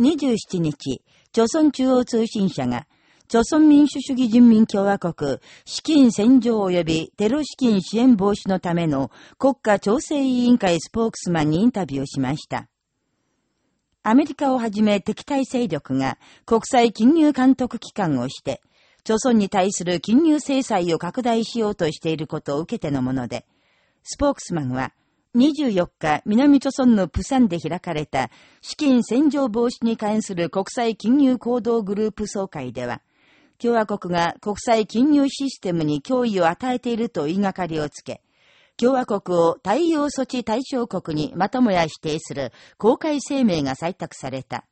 27日、朝鮮中央通信社が、朝鮮民主主義人民共和国資金洗浄及びテロ資金支援防止のための国家調整委員会スポークスマンにインタビューしました。アメリカをはじめ敵対勢力が国際金融監督機関をして、朝鮮に対する金融制裁を拡大しようとしていることを受けてのもので、スポークスマンは、24日、南朝鮮のプサンで開かれた資金洗浄防止に関する国際金融行動グループ総会では、共和国が国際金融システムに脅威を与えていると言いがかりをつけ、共和国を対応措置対象国にまともや指定する公開声明が採択された。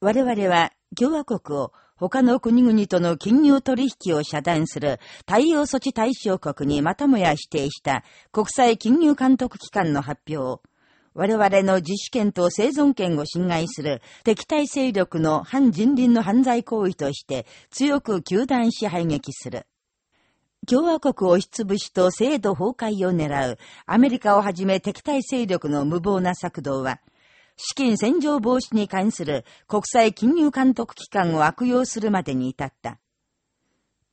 我々は共和国を他の国々との金融取引を遮断する対応措置対象国にまたもや指定した国際金融監督機関の発表を、我々の自主権と生存権を侵害する敵対勢力の反人倫の犯罪行為として強く求断し排撃する。共和国押しつぶしと制度崩壊を狙うアメリカをはじめ敵対勢力の無謀な策動は、資金洗浄防止に関する国際金融監督機関を悪用するまでに至った。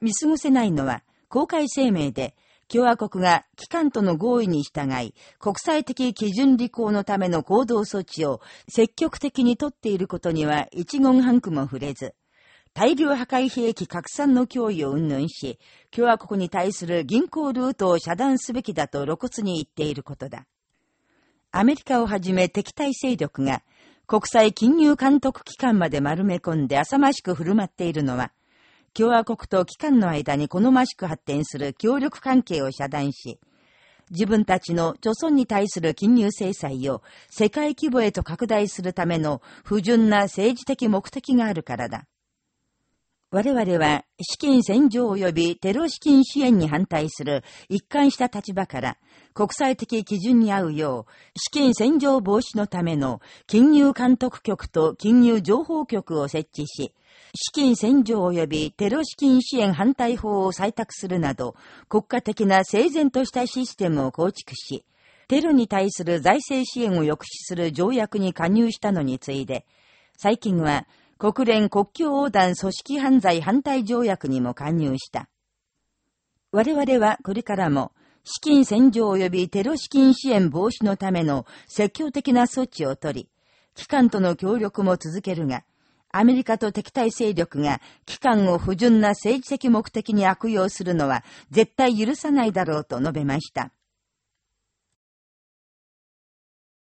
見過ごせないのは、公開声明で、共和国が機関との合意に従い、国際的基準履行のための行動措置を積極的に取っていることには一言半句も触れず、大量破壊兵器拡散の脅威を云々し、共和国に対する銀行ルートを遮断すべきだと露骨に言っていることだ。アメリカをはじめ敵対勢力が国際金融監督機関まで丸め込んで浅ましく振る舞っているのは、共和国と機関の間に好ましく発展する協力関係を遮断し、自分たちの著村に対する金融制裁を世界規模へと拡大するための不純な政治的目的があるからだ。我々は資金洗浄及びテロ資金支援に反対する一貫した立場から国際的基準に合うよう資金洗浄防止のための金融監督局と金融情報局を設置し、資金洗浄及びテロ資金支援反対法を採択するなど国家的な整然としたシステムを構築し、テロに対する財政支援を抑止する条約に加入したのに次いで、最近は国連国境横断組織犯罪反対条約にも加入した。我々はこれからも、資金洗浄及びテロ資金支援防止のための積極的な措置を取り、機関との協力も続けるが、アメリカと敵対勢力が機関を不純な政治的目的に悪用するのは絶対許さないだろうと述べました。